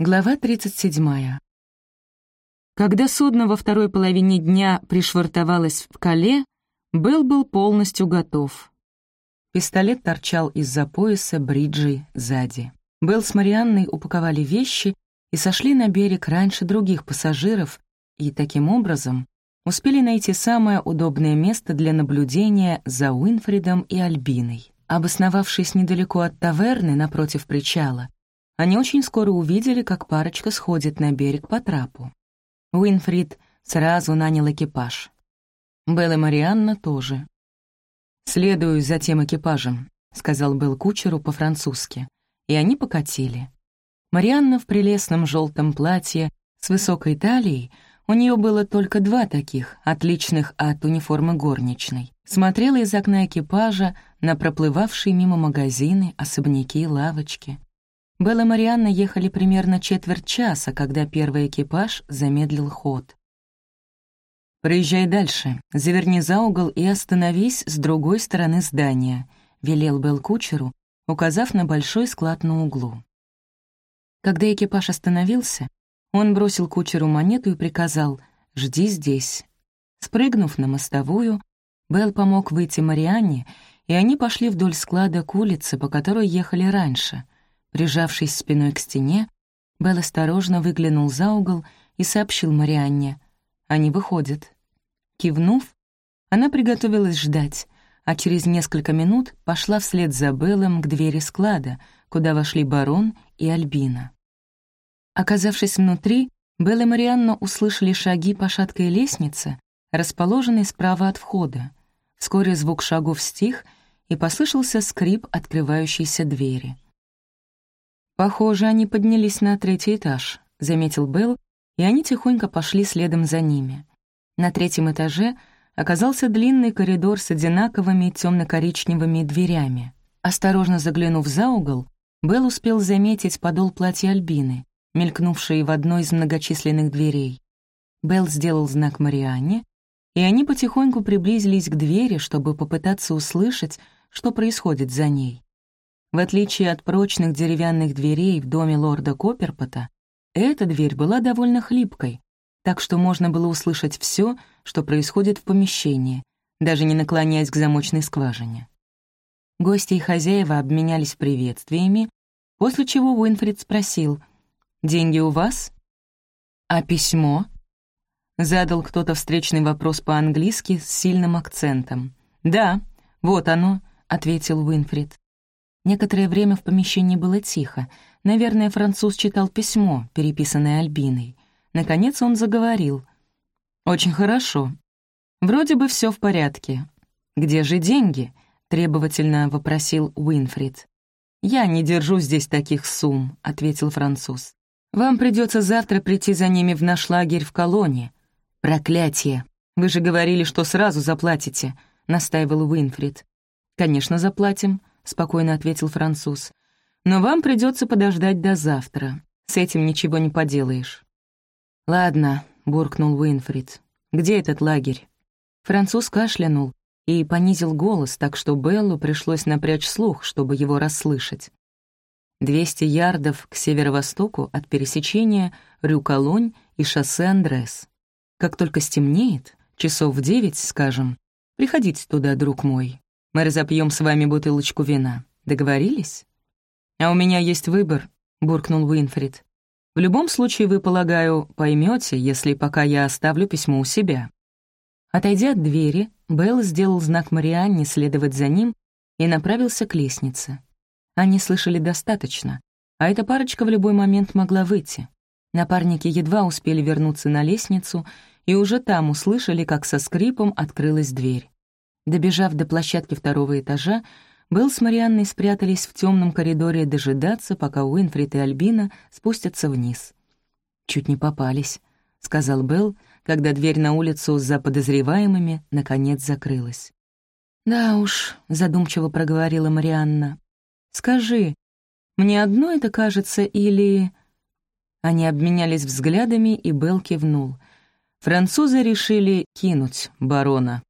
Глава 37. Когда судно во второй половине дня пришвартовалось в Кале, Белл был полностью готов. Пистолет торчал из-за пояса бриджей сзади. Белл с Марианной упаковали вещи и сошли на берег раньше других пассажиров и, таким образом, успели найти самое удобное место для наблюдения за Уинфридом и Альбиной. Обосновавшись недалеко от таверны напротив причала, они очень скоро увидели, как парочка сходит на берег по трапу. Уинфрид сразу нанял экипаж. Белл и Марианна тоже. «Следую за тем экипажем», — сказал Белл кучеру по-французски, и они покатили. Марианна в прелестном желтом платье с высокой талией, у нее было только два таких, отличных от униформы горничной, смотрела из окна экипажа на проплывавшие мимо магазины, особняки и лавочки. Белла и Марианна ехали примерно четверть часа, когда первый экипаж замедлил ход. «Проезжай дальше, заверни за угол и остановись с другой стороны здания», — велел Белл кучеру, указав на большой склад на углу. Когда экипаж остановился, он бросил кучеру монету и приказал «Жди здесь». Спрыгнув на мостовую, Белл помог выйти Марианне, и они пошли вдоль склада к улице, по которой ехали раньше — Прижавшись спиной к стене, Белл осторожно выглянул за угол и сообщил Марианне. Они выходят. Кивнув, она приготовилась ждать, а через несколько минут пошла вслед за Беллом к двери склада, куда вошли барон и Альбина. Оказавшись внутри, Белл и Марианна услышали шаги по шаткой лестнице, расположенной справа от входа. Вскоре звук шагов стих, и послышался скрип открывающейся двери — «Похоже, они поднялись на третий этаж», — заметил Белл, и они тихонько пошли следом за ними. На третьем этаже оказался длинный коридор с одинаковыми темно-коричневыми дверями. Осторожно заглянув за угол, Белл успел заметить подол платья Альбины, мелькнувший в одной из многочисленных дверей. Белл сделал знак Марианне, и они потихоньку приблизились к двери, чтобы попытаться услышать, что происходит за ней. В отличие от прочных деревянных дверей в доме лорда Копперпота, эта дверь была довольно хлипкой, так что можно было услышать все, что происходит в помещении, даже не наклоняясь к замочной скважине. Гости и хозяева обменялись приветствиями, после чего Уинфрид спросил, «Деньги у вас?» «А письмо?» Задал кто-то встречный вопрос по-английски с сильным акцентом. «Да, вот оно», — ответил Уинфрид. Некоторое время в помещении было тихо. Наверное, француз читал письмо, переписанное Альбиной. Наконец он заговорил. «Очень хорошо. Вроде бы все в порядке. Где же деньги?» — требовательно вопросил Уинфрид. «Я не держу здесь таких сумм», — ответил француз. «Вам придется завтра прийти за ними в наш лагерь в колонии». «Проклятие! Вы же говорили, что сразу заплатите», — настаивал Уинфрид. «Конечно, заплатим», спокойно ответил француз. «Но вам придется подождать до завтра. С этим ничего не поделаешь». «Ладно», — буркнул Уинфрид. «Где этот лагерь?» Француз кашлянул и понизил голос, так что Беллу пришлось напрячь слух, чтобы его расслышать. Двести ярдов к северо-востоку от пересечения Рюкалонь и шоссе Андрес. Как только стемнеет, часов в девять, скажем, приходите туда, друг мой. Мы разопьем с вами бутылочку вина. Договорились?» «А у меня есть выбор», — буркнул Уинфрид. «В любом случае, вы, полагаю, поймете, если пока я оставлю письмо у себя». Отойдя от двери, Белл сделал знак Марианне следовать за ним и направился к лестнице. Они слышали достаточно, а эта парочка в любой момент могла выйти. Напарники едва успели вернуться на лестницу и уже там услышали, как со скрипом открылась дверь. Добежав до площадки второго этажа, Белл с Марианной спрятались в темном коридоре дожидаться, пока Уинфрид и Альбина спустятся вниз. «Чуть не попались», — сказал Белл, когда дверь на улицу за подозреваемыми наконец закрылась. «Да уж», — задумчиво проговорила Марианна. «Скажи, мне одно это кажется или...» Они обменялись взглядами, и Белл кивнул. Французы решили кинуть барона.